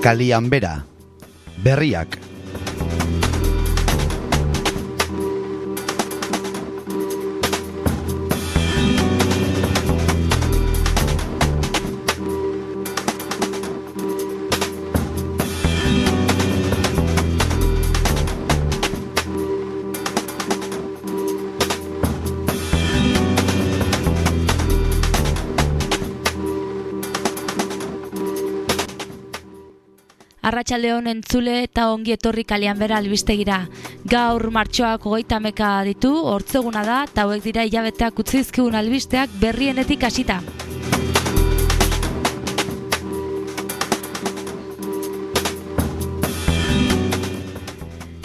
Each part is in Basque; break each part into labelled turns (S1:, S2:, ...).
S1: Kalian bera, berriak.
S2: Arratxaldeon entzule eta ongi etorri kalian bera albistegira. Gaur martxoak hogeita meka ditu, hortzeguna da, eta hauek dira hilabeteak utzizkigun albisteak berrienetik hasita.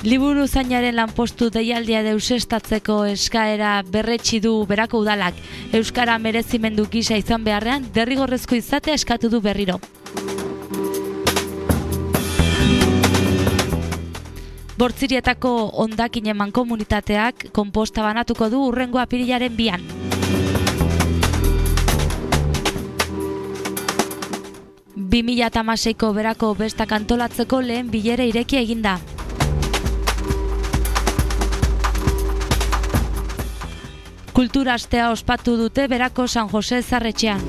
S2: Liburu zainaren lanpostu deialdia deusestatzeko eskaera berretsi du berako udalak. Euskara merezimendu gisa izan beharrean, derrigorrezko izatea eskatu du berriro. Bortzirietako ondakin eman komunitateak konposta banatuko du urrengo apirilaren bian. Bi mila tamaseiko berako bestak antolatzeko lehen bilere ireki eginda. Kultura astea ospatu dute berako San Jose Zarretxean.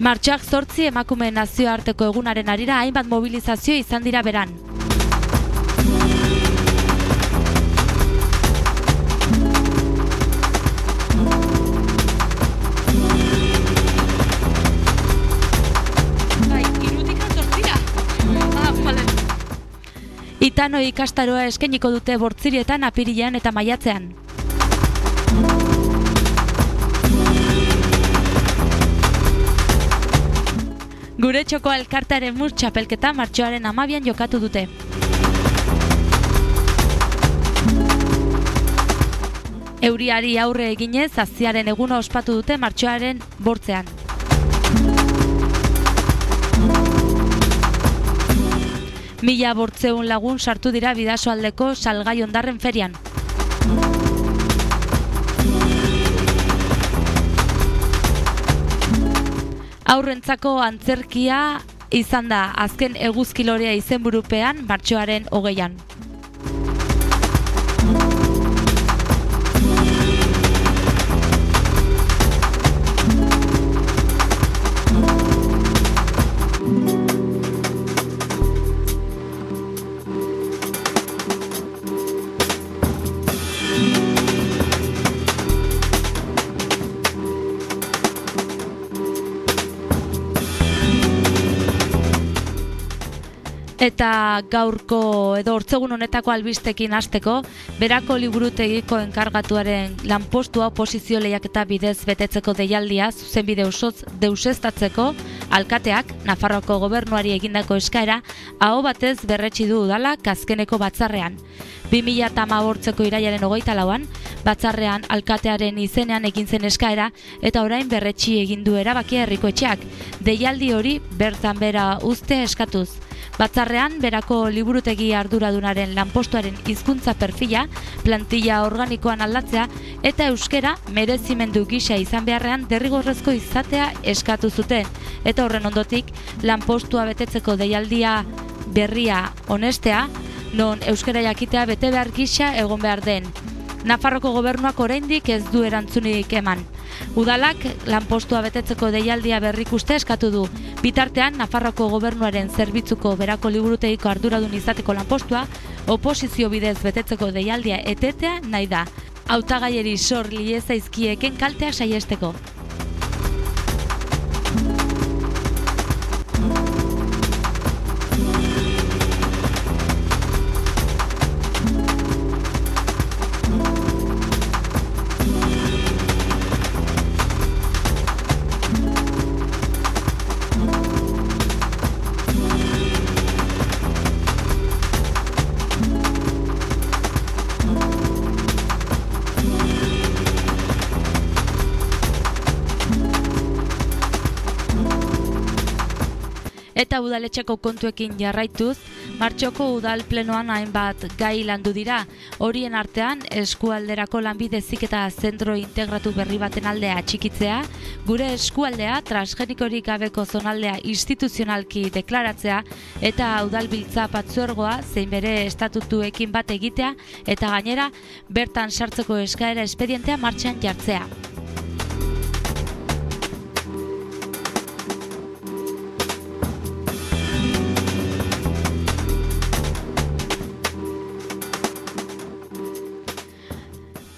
S2: Martxoak zortzi emakume nazioarteko egunaren arira hainbat mobilizazio izan dira beran. Bai, Itano ikastaroa eskeniko dute bortzirietan apirilean eta maiatzean. Gure txoko alkartaren mur txapelketa martxoaren amabian jokatu dute. Euriari aurre eginez, aziaren eguna ospatu dute martxoaren bortzean. Mila bortzeun lagun sartu dira bidasoaldeko salgai ondarren ferian. Aurrentzako antzerkia izan da azken eguzkilorea izenburupean martxoaren hogeian. Eta gaurko edo hortzegun honetako albistekin hasteko, berako liburutegiko enkargatuaren lanpostua oposizio lehiak eta bidez betetzeko deialdia zuzenbide osoz deusestatzeko alkateak Nafarroko gobernuari egindako eskaera aho batez berretsi du udala kazkeneko batzarrean. 2000 eta mabortzeko iraiaren hogeita lauan, batzarrean alkatearen izenean egin zen eskaera eta orain berretsi egin du erabakia herriko etxeak. Deialdi hori bertan bera uzte eskatuz. Batzarrean, berako liburutegi arduradunaren lanpostuaren hizkuntza perfila, plantilla organikoan aldatzea eta euskera merezimendu gisa izan beharrean derrigorrezko izatea eskatu zuten. Eta horren ondotik, lanpostua betetzeko deialdia berria honestea, non euskara jakitea bete behar gisa egon behar den. Nafarroko gobernuak oraindik ez du erantzunik eman. Udalak lanpostua betetzeko deialdia berrikuste eskatu du. Bitartean, Nafarroko gobernuaren zerbitzuko berako liburutegiko arduradun izateko lanpostua, oposizio bidez betetzeko deialdia etetea nahi da. Hautagaieri sor liezaizkieken kaltea saiesteko. Udaletxeko kontuekin jarraituz, Martxoko udal plenoan hainbat gai landu dira, horien artean eskualderako lanbide eta zentro integratu berri baten aldea txikitzea, gure eskualdea transgenikorik gabeko zonaldea instituzionalki deklaratzea eta udalbiltza patzuergoa zein bere estatutuekin bat egitea eta gainera bertan sartzeko eskaera espedientea martxan jartzea.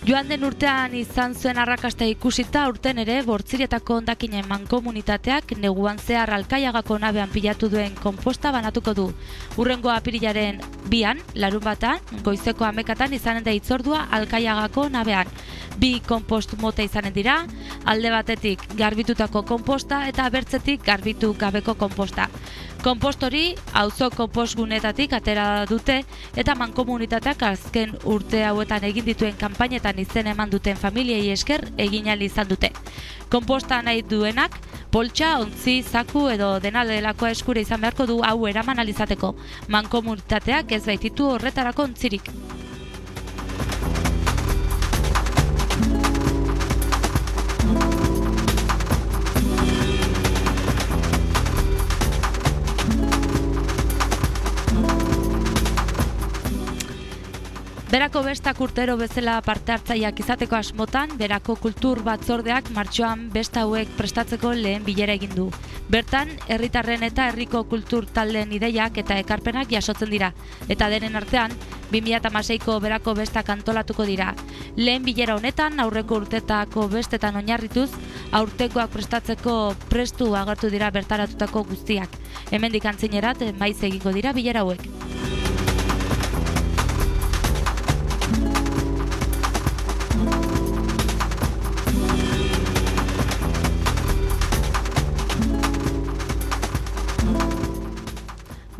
S2: Joan den urtean izan zuen arrakasta ikusita urten ere bortzirietako ondakinen mankomunitateak neguan zehar alkaiagako nabean pilatu duen komposta banatuko du. Urrengo apirilaren bian, larun batan, goizeko amekatan izanen da itzordua alkaiagako nabean. Bi kompost mota izanen dira, alde batetik garbitutako komposta eta bertzetik garbitu gabeko komposta. Kompostori auzo konpostgunetatik atera dute eta mankomunitateak azken urte hauetan egin dituen kanpainetan izen eman duten familiei esker egin izan dute. Komposta nahi duenak, poltsa, ontzi, zaku edo dena delakoa eskure izan beharko du hau eraman alizateko. Mankomunitateak ez baititu horretarako ontzirik. Berako bestak urtero bezala parte hartzaileak izateko asmotan, berako kultur batzordeak martxoan besta hauek prestatzeko lehen bilera egin du. Bertan, herritarren eta herriko kultur taldeen ideiak eta ekarpenak jasotzen dira. Eta denen artean, 2006ko berako bestak antolatuko dira. Lehen bilera honetan, aurreko urtetako bestetan oinarrituz, aurtekoak prestatzeko prestu agertu dira bertaratutako guztiak. Hemendik antzinerat, maiz egingo dira bilera hauek.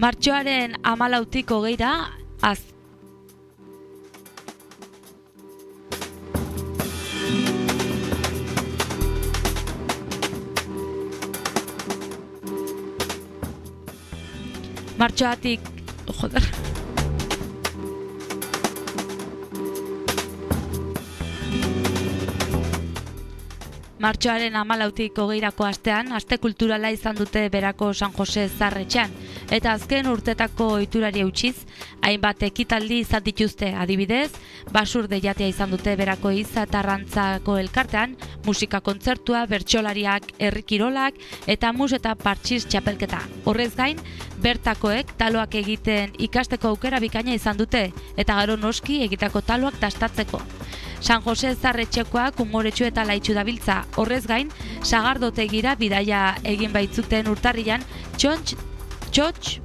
S2: Martxoaren amalautik hogeira, az. Martxoatik, joder, Martxoaren amalautik hogeirako astean, aste kulturala izan dute berako San Jose Zarretxean, eta azken urtetako ohiturari utziz, hainbat ekitaldi izan dituzte adibidez, basur deiatea izan dute berako iza tarrantzako elkartean, musika kontzertua, bertsolariak, herrikirolak eta mus eta partxiz txapelketa. Horrez gain, bertakoek taloak egiten ikasteko aukera bikaina izan dute, eta garo noski egitako taloak dastatzeko. San Jose Zarretxekoak umoretxu eta laitxu dabiltza. Horrez gain, sagardotegira bidaia egin baitzuten urtarrian, txontx, txotx,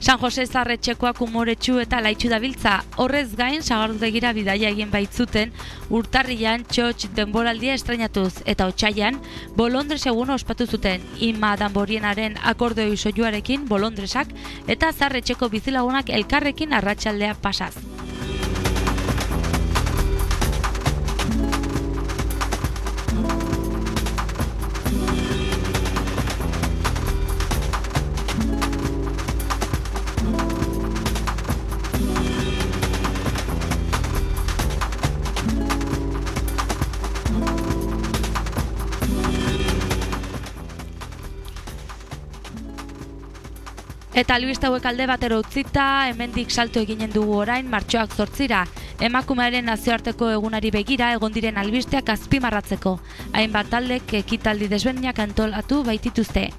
S2: San Jose Zarretxekoak umoretsu eta laitxu dabiltza. Horrez gain, sagardutegira bidaia egin baitzuten, urtarrian txotx denboraldia estrenatuz eta otxaian, bolondres egun ospatu zuten, ima danborienaren akordeo isoiuarekin bolondresak eta zarretxeko bizilagunak elkarrekin arratsaldea pasaz. Eta albiste hauek alde batero utzita, hemendik salto eginen dugu orain martxoak zortzira. Emakumearen nazioarteko egunari begira egon diren albisteak azpimarratzeko. Hainbat taldek ekitaldi desberdinak antolatu baitituzte.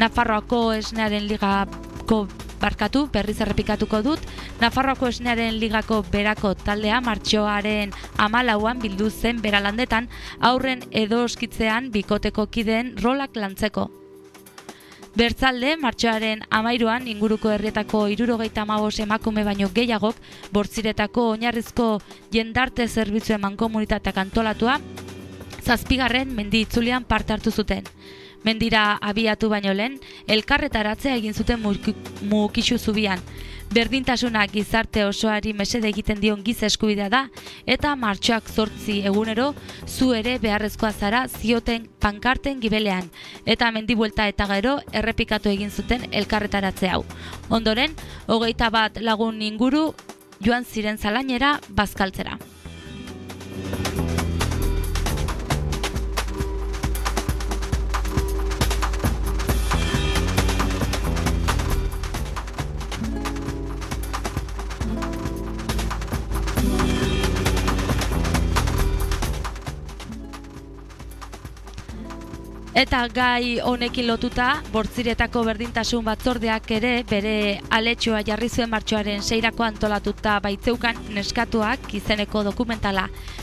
S2: Nafarroako esnearen ligako barkatu, berriz errepikatuko dut, Nafarroako esnearen ligako berako taldea martxoaren amalauan bildu zen beralandetan aurren edo oskitzean bikoteko kideen rolak lantzeko. Bertzalde, martxoaren amairuan inguruko herrietako irurogeita amabos emakume baino gehiagok, bortziretako oinarrizko jendarte zerbitzu eman komunitateak antolatua, zazpigarren mendi itzulian parte hartu zuten. Mendira abiatu baino lehen, elkarretaratzea egin zuten mukixu zubian. Berdintasunak gizarte osoari mesede egiten dion giza eskubidea da, eta martxoak zortzi egunero zu ere beharrezkoa zara zioten pankarten gibelean, eta mendibuelta eta gero errepikatu egin zuten elkarretaratze hau. Ondoren, hogeita bat lagun inguru joan ziren zalainera bazkaltzera. Eta gai honekin lotuta, bortziretako berdintasun batzordeak ere bere aletxoa jarri zuen martxoaren seirako antolatuta baitzeukan neskatuak izeneko dokumentala.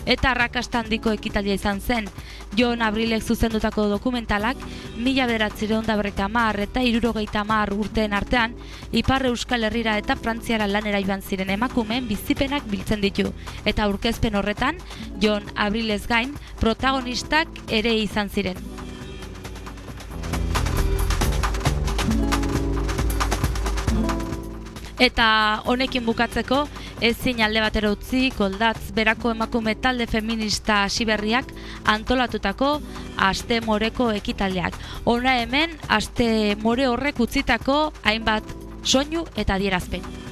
S2: Eta arrakasta handiko ekitalia izan zen, Jon Abrilek zuzendutako dokumentalak, mila beratzire onda mar eta irurogeita mar urteen artean, Ipar Euskal Herrira eta Frantziara lanera joan ziren emakumeen bizipenak biltzen ditu. Eta aurkezpen horretan, Jon Abrilez gain, protagonistak ere izan ziren. Eta honekin bukatzeko, ezin alde batera utzi, goldatz berako emakume talde feminista siberriak antolatutako aste moreko ekitaldeak. Hona hemen, aste more horrek utzitako hainbat soinu eta dierazpen.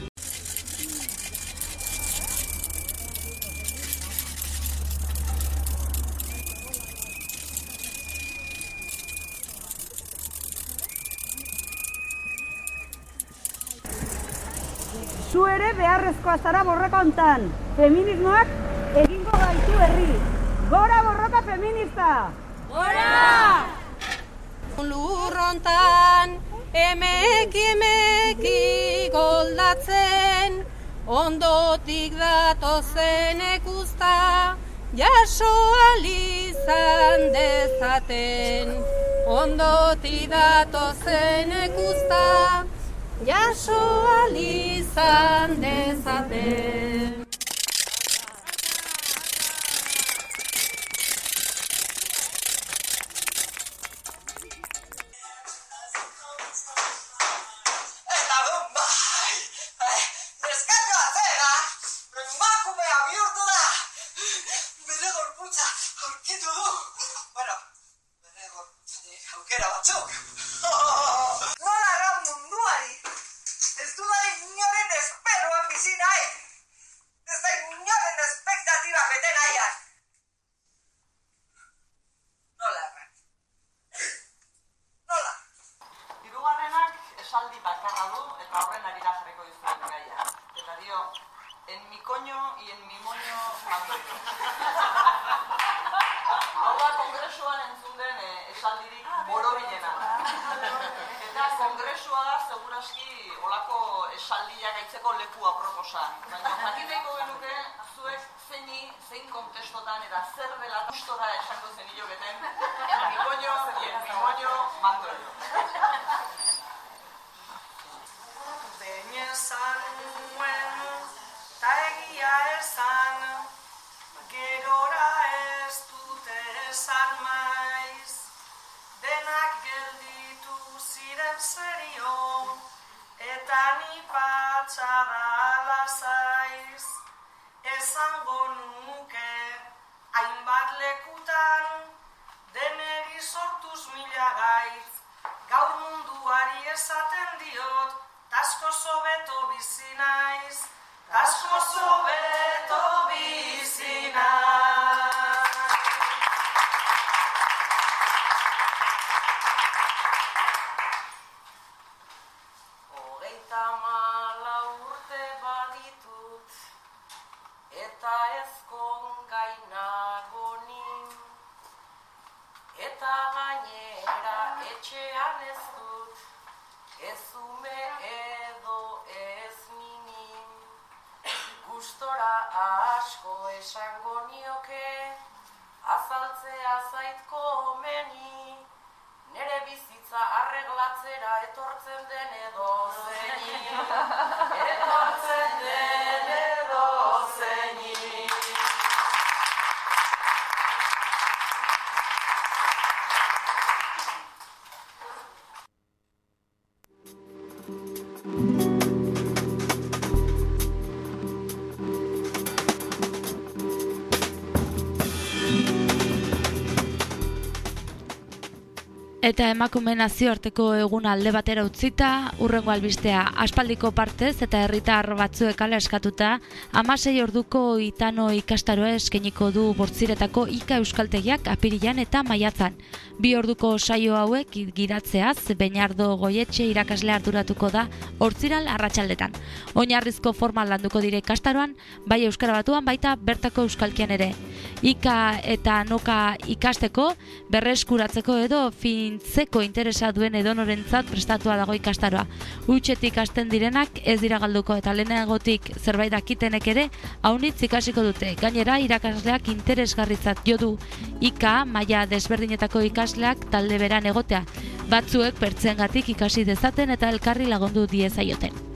S3: zu ere beharrezkoa zara borroka hontan. Feminismoak egingo gaitu herri. Gora borroka feminista!
S4: Gora! Lurrontan emeki emeki goldatzen ondotik datozen ekusta jaso alizan dezaten ondotik datozen ekusta jaso alizan dezaten.
S5: Eta
S6: Kongresua seguraski olako esaldiak gaitzeko leku aproposan. Baina jakiteko genuke zuek zeini, zein kontestotan eta zer dela gustora esango zenio beten, en mi coño y
S5: patxada lasaiz, esango nuke, hainbat lekutan, deneri sortuz mila gaitz, gaur munduari esaten diot, tasko sobeto bizi naiz, tasko sobeto
S6: etortzen den edo zeini. Etortzen
S2: Eta emakume nazioarteko egun alde batera utzita, urrengo albistea aspaldiko partez eta herritar batzuek ala eskatuta, amasei orduko itano ikastaroa eskeniko du bortziretako ika euskaltegiak apirilan eta maiatzan. Bi orduko saio hauek gidatzeaz, Beñardo Goietxe irakasle arduratuko da hortziral arratsaldetan. Oinarrizko formal landuko dire ikastaroan, bai euskara batuan baita bertako euskalkian ere. Ika eta noka ikasteko, berreskuratzeko edo fin zeko interesa duen edonorentzat prestatua dago ikastaroa. Utxetik hasten direnak ez dira galduko eta lehenagotik zerbait dakitenek ere haunitz ikasiko dute. Gainera irakasleak interesgarritzat jo du ika maila desberdinetako ikasleak talde beran egotea. Batzuek pertzengatik ikasi dezaten eta elkarri lagundu diezaioten.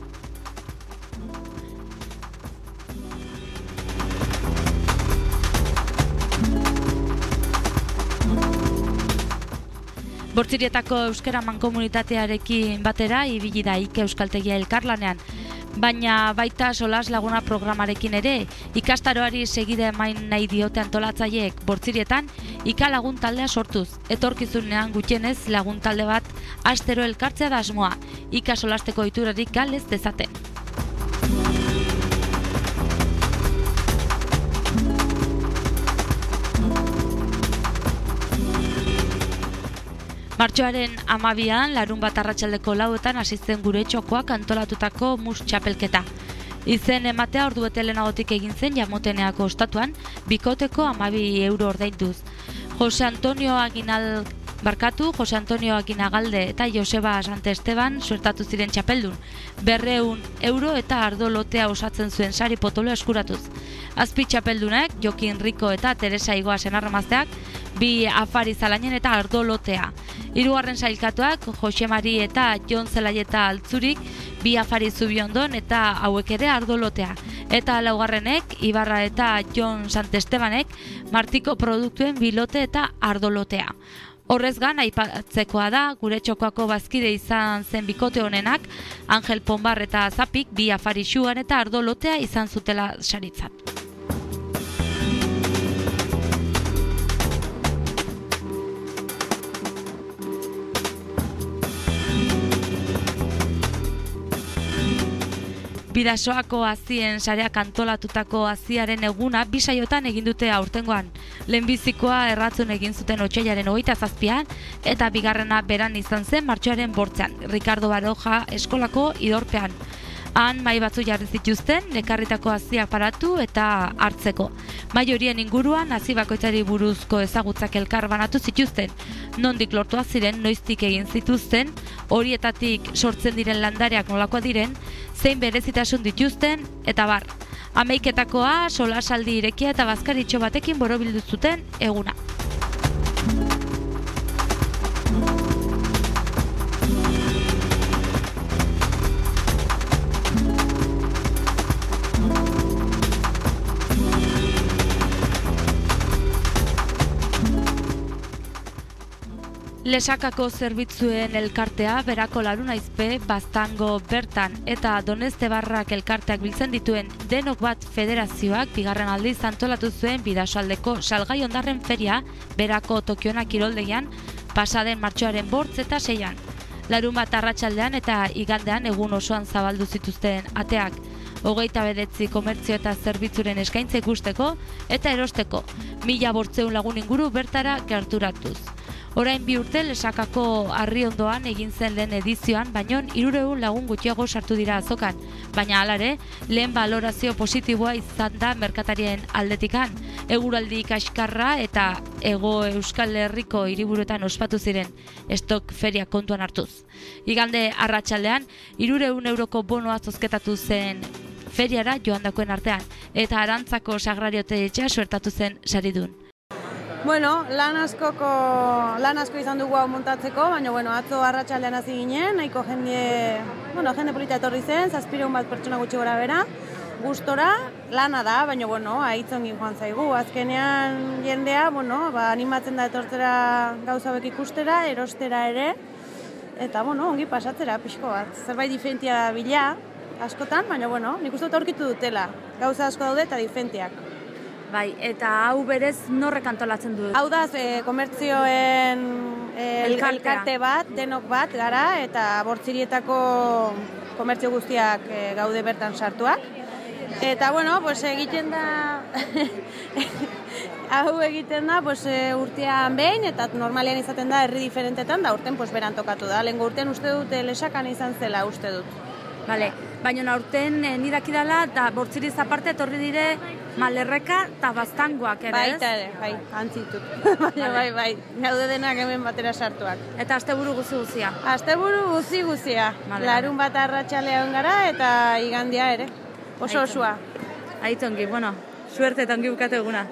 S2: Bortzirietako euskara mankomunitatearekin batera ibili da Ike Euskaltegia elkarlanean, baina baita solas laguna programarekin ere ikastaroari segide emain nahi diote antolatzaileek Bortzirietan Ika lagun taldea sortuz. Etorkizunean gutxienez lagun talde bat astero elkartzea da asmoa. Ika solasteko iturarik galez dezaten. Martxoaren amabian, larun bat arratsaldeko lauetan asisten gure txokoak antolatutako mus txapelketa. Izen ematea ordu bete lehenagotik egin zen jamoteneako ostatuan, bikoteko amabi euro ordainduz. Jose Antonio Aginal Barkatu, Jose Antonio Aginagalde eta Joseba Sante Esteban suertatu ziren txapeldun. Berreun euro eta ardo lotea osatzen zuen sari potolo eskuratuz. Azpi txapeldunek, Jokin Riko eta Teresa Igoa senarramazteak, bi afari zalainen eta ardo lotea. Hirugarren sailkatuak Jose Mari eta Jon Zelaieta Altzurik bi afari zubiondon eta hauek ere ardo lotea. Eta laugarrenek Ibarra eta Jon Santestebanek Martiko produktuen bilote eta ardo lotea. Horrez gan, aipatzekoa da, gure txokoako bazkide izan zen bikote honenak, Angel Ponbar eta Zapik bi afari xuan eta ardo lotea izan zutela saritzat. Bidasoako azien sareak antolatutako aziaren eguna bisaiotan egin dute aurtengoan. Lehenbizikoa erratzun egin zuten otxailaren hogeita zazpian eta bigarrena beran izan zen martxoaren bortzean, Ricardo Baroja eskolako idorpean. Han mai batzu jarri zituzten, nekarritako haziak paratu eta hartzeko. Mai horien inguruan hazi bakoitzari buruzko ezagutzak elkar banatu zituzten. Nondik lortu ziren noiztik egin zituzten, horietatik sortzen diren landareak nolakoa diren, zein berezitasun dituzten, eta bar. Ameiketakoa, solasaldi irekia eta bazkaritxo batekin borobildu zuten eguna. Lesakako zerbitzuen elkartea berako laruna izpe baztango bertan eta doneste barrak elkarteak biltzen dituen denok bat federazioak bigarren aldiz antolatu zuen bidasoaldeko salgai ondarren feria berako tokiona kiroldegian pasaden martxoaren bortz eta seian. Larun bat arratsaldean eta igandean egun osoan zabaldu zituzten ateak. Hogeita bedetzi komertzio eta zerbitzuren eskaintze gusteko eta erosteko. Mila bortzeun lagun inguru bertara gerturatuz. Orain bi urte lesakako harri ondoan egin zen lehen edizioan, baino irureun lagun gutxiago sartu dira azokan. Baina alare, lehen balorazio positiboa izan da merkatarien aldetikan. Eguraldi kaskarra eta ego euskal herriko hiriburuetan ospatu ziren estok feria kontuan hartuz. Igande arratsaldean irureun euroko bonoa zozketatu zen feriara joandakoen artean, eta arantzako sagrariote etxea suertatu zen saridun.
S7: Bueno, lan askoko lan asko izan dugu hau montatzeko, baina bueno, atzo arratsaldean hasi ginen, nahiko jende, bueno, jende polita etorri zen, 700 bat pertsona gutxi gora bera. Gustora lana da, baina bueno, aitzongin joan zaigu. Azkenean jendea, bueno, ba, animatzen da etortzera gauza bek ikustera, erostera ere. Eta bueno, ongi pasatzera pixko bat. Zerbait diferentia bila askotan, baina bueno, nik uste dut aurkitu dutela. Gauza asko daude eta diferentiak.
S2: Bai, eta hau berez norrek antolatzen du?
S7: Hau da, ze, komertzioen
S2: Elkartea.
S7: elkarte bat, denok bat gara, eta bortzirietako komertzio guztiak eh, gaude bertan sartuak. Eta, bueno, pues, egiten da... hau egiten da pues, eh, urtean behin, eta normalean izaten da herri diferentetan, da urten pues, beran tokatu da. Lengo urtean uste dut lesakan izan zela uste dut.
S2: Bale, baina aurten e, ni dakidala, eta bortziriz aparte etorri dire malerreka eta baztangoak ere, ez?
S7: Baita ere, bai, antzitut. Baina, bai, bai, gaude denak hemen batera sartuak.
S2: Eta asteburu guzi guzia.
S7: Asteburu guzi guzia.
S2: Vale,
S7: Larun bat arratsaldean gara eta igandia ere. Oso
S2: Aiton.
S7: osua.
S2: Aitongi, bueno, suerte eta ongi bukatu eguna.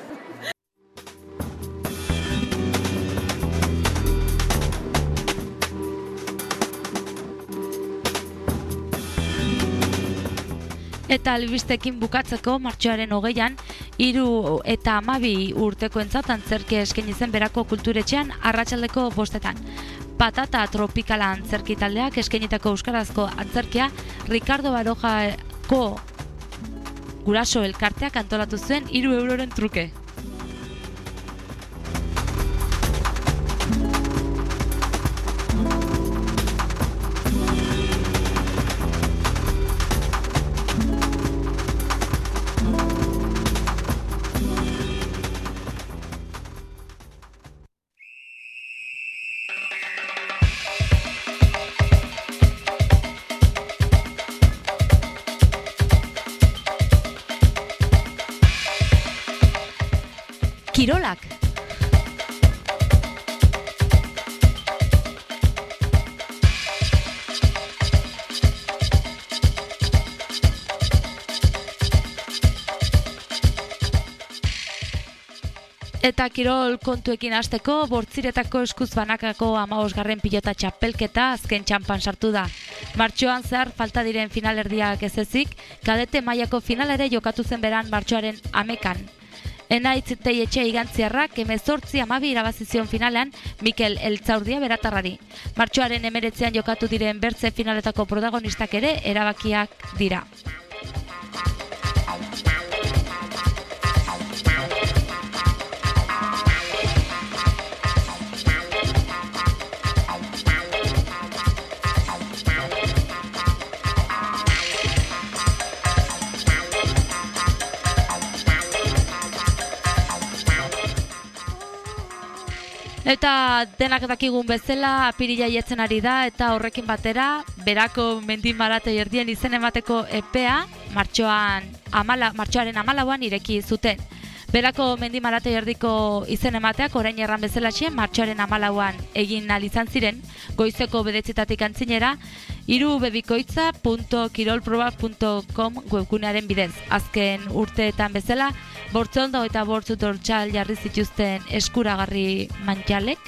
S2: Eta albistekin bukatzeko martxoaren hogeian, hiru eta amabi urteko entzat antzerki eskaini zen berako kulturetxean arratsaldeko bostetan. Patata tropikala antzerki taldeak eskainitako euskarazko antzerkia Ricardo Barojako guraso elkarteak antolatu zuen hiru euroren truke. Kirolak. Eta kirol kontuekin hasteko bortziretako eskuz banakako amabosgarren pilota txapelketa azken txampan sartu da. Martxoan zehar falta diren finalerdiak ez ezik, kadete mailako final ere jokatu zen beran martxoaren amekan. Enaitz etxe igantziarrak emezortzi amabi irabazizion finalean Mikel Eltzaurdia beratarrari. Martxoaren emeretzean jokatu diren bertze finaletako protagonistak ere erabakiak dira. Eta denak dakigun bezala apirila jetzen ari da eta horrekin batera berako mendi maratoi erdien izen emateko epea martxoan amala, martxoaren amalauan ireki zuten. Berako mendi maratoi erdiko izen emateak orain erran bezala txien martxoaren amalauan egin izan ziren goizeko bedetzetatik antzinera irubebikoitza.kirolproba.com webgunearen bidez. Azken urteetan bezala, bortzondo eta bortzu dortxal jarri zituzten eskuragarri mantxalek,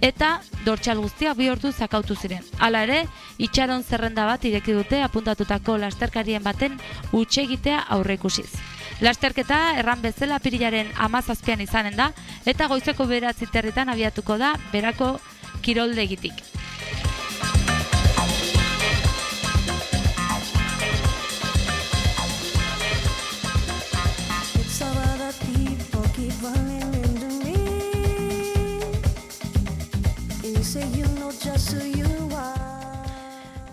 S2: eta dortxal guztia bi ordu zakautu ziren. Hala ere, itxaron zerrenda bat ireki dute apuntatutako lasterkarien baten utxegitea aurre ikusiz. Lasterketa erran bezala pirilaren amazazpian izanen da, eta goizeko beratzi territan abiatuko da berako kiroldegitik.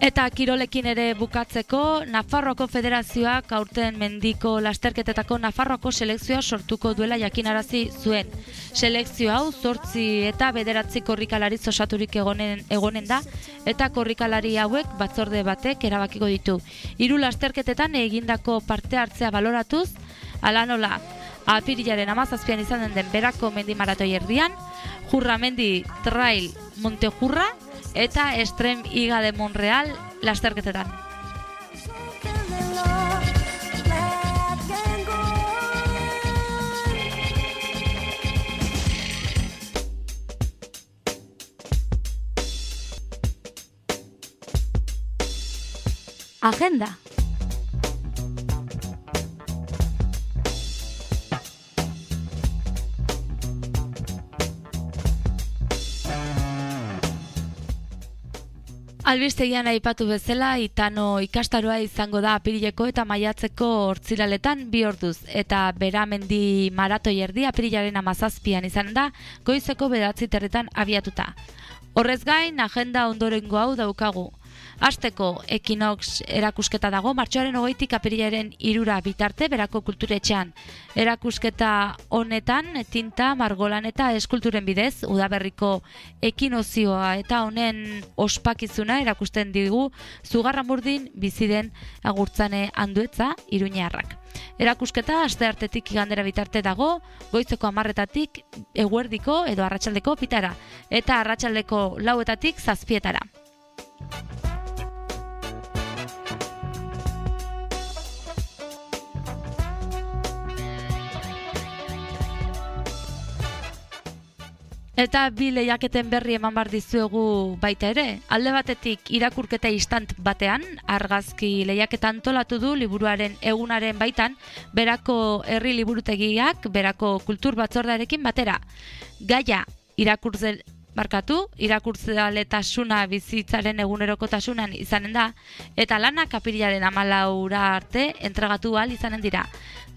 S2: Eta kirolekin ere bukatzeko, Nafarroako Federazioak aurten mendiko lasterketetako Nafarroako selekzioa sortuko duela jakinarazi zuen. Selekzio hau zortzi eta bederatzi korrikalari osaturik egonen, egonen da, eta korrikalari hauek batzorde batek erabakiko ditu. Hiru lasterketetan egindako parte hartzea baloratuz, ala nola, apirilaren amazazpian izanen den berako mendi maratoi erdian, Jurramendi Trail Montejurra eta Extreme Iga de Monreal lasterketetan. Agenda. Albistegian aipatu bezala, itano ikastaroa izango da apirileko eta maiatzeko hortziraletan bi orduz, eta beramendi maratoi erdi apirilaren amazazpian izan da, goizeko bedatzi terretan abiatuta. Horrez gain, agenda ondorengo hau daukagu. Asteko Equinox erakusketa dago martxoaren hogeitik apirilaren irura bitarte berako kulturetxean. Erakusketa honetan tinta, margolan eta eskulturen bidez udaberriko ekinozioa eta honen ospakizuna erakusten digu Zugarramurdin bizi den agurtzane handuetza Iruñarrak. Erakusketa aste artetik igandera bitarte dago, goizeko amarretatik eguerdiko edo arratsaldeko pitara, eta arratsaldeko lauetatik zazpietara. Eta bi lehiaketen berri eman bar dizuegu baita ere. Alde batetik irakurketa istant batean, argazki lehiaketa antolatu du liburuaren egunaren baitan, berako herri liburutegiak, berako kultur batzordarekin batera. Gaia irakurtze barkatu, irakurtzaletasuna bizitzaren egunerokotasunan izanen da, eta lanak apirilaren amalaura arte entregatu ahal izanen dira.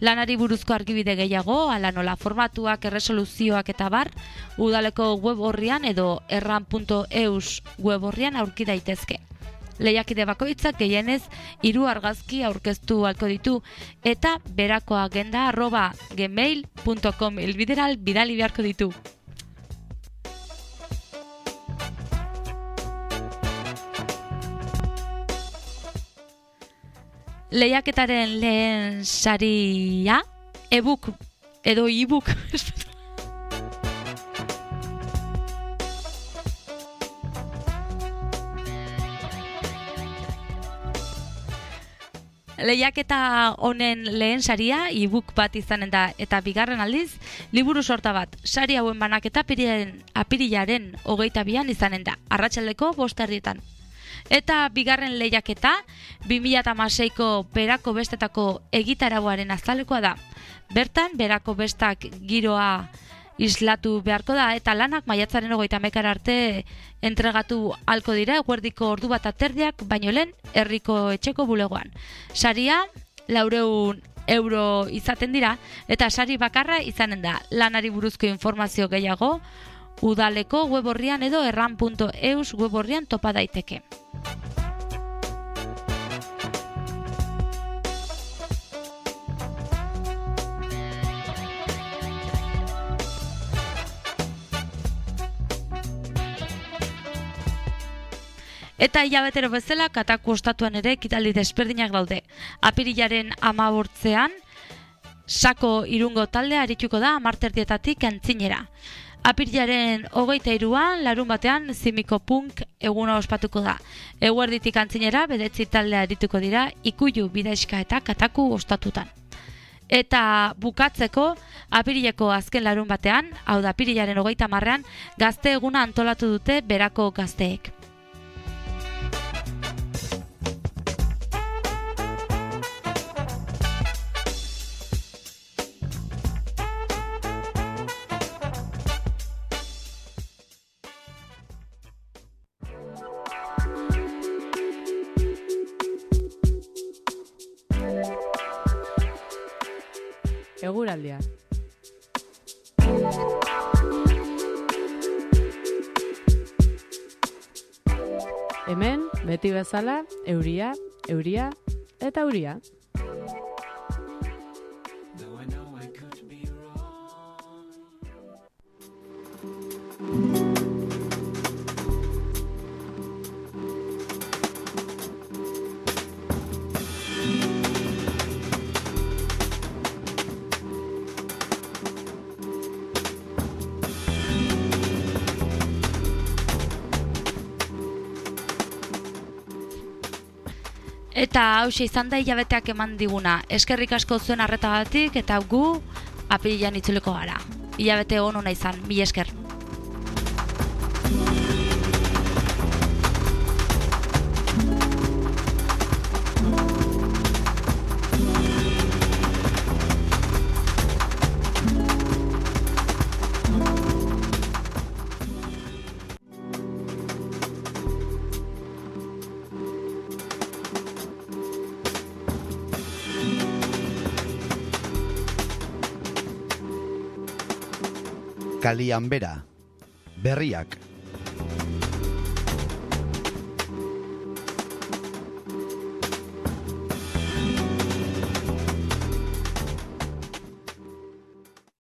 S2: Lanari buruzko argibide gehiago, ala nola formatuak, erresoluzioak eta bar, udaleko web horrian edo erran.eus web horrian aurki daitezke. Lehiakide bakoitzak gehienez hiru argazki aurkeztu halko ditu eta berako agenda arroba gmail.com bidali beharko ditu. Lehiaketaren lehen saria, ebook edo ebook Lehiaketa honen lehen saria ebook bat izanen da eta bigarren aldiz liburu sorta bat. Sari hauen banaketa apirilaren, hogeita bian izanen da. Arratsaldeko bostarrietan. Eta bigarren lehiaketa 2006ko berako bestetako egitarauaren azalekoa da. Bertan, berako bestak giroa islatu beharko da eta lanak maiatzaren hogeita mekara arte entregatu halko dira eguerdiko ordu bat aterdiak baino lehen herriko etxeko bulegoan. Saria laureun euro izaten dira eta sari bakarra izanen da lanari buruzko informazio gehiago udaleko web orrian edo erran.eus web orrian topa daiteke. Eta hilabetero bezala kataku ostatuan ere ekitaldi desberdinak daude. Apirilaren amabortzean, sako irungo talde arituko da amarterdietatik antzinera. Apirilaren hogeita iruan, larun batean, zimiko punk eguna ospatuko da. Eguerditik antzinera, bedetzi talde arituko dira, ikuju bidaiska eta kataku ostatutan. Eta bukatzeko, apirileko azken larun batean, hau da apirilaren hogeita marrean, gazte eguna antolatu dute berako gazteek.
S8: Eguraldia. Hemen, beti bezala, euria, euria eta euria.
S2: Eta hause izan da hilabeteak eman diguna. Eskerrik asko zuen arretagatik eta gu apirilan itzuliko gara. Hilabete hon hona izan, mila esker.
S1: Kalian bera. Berriak.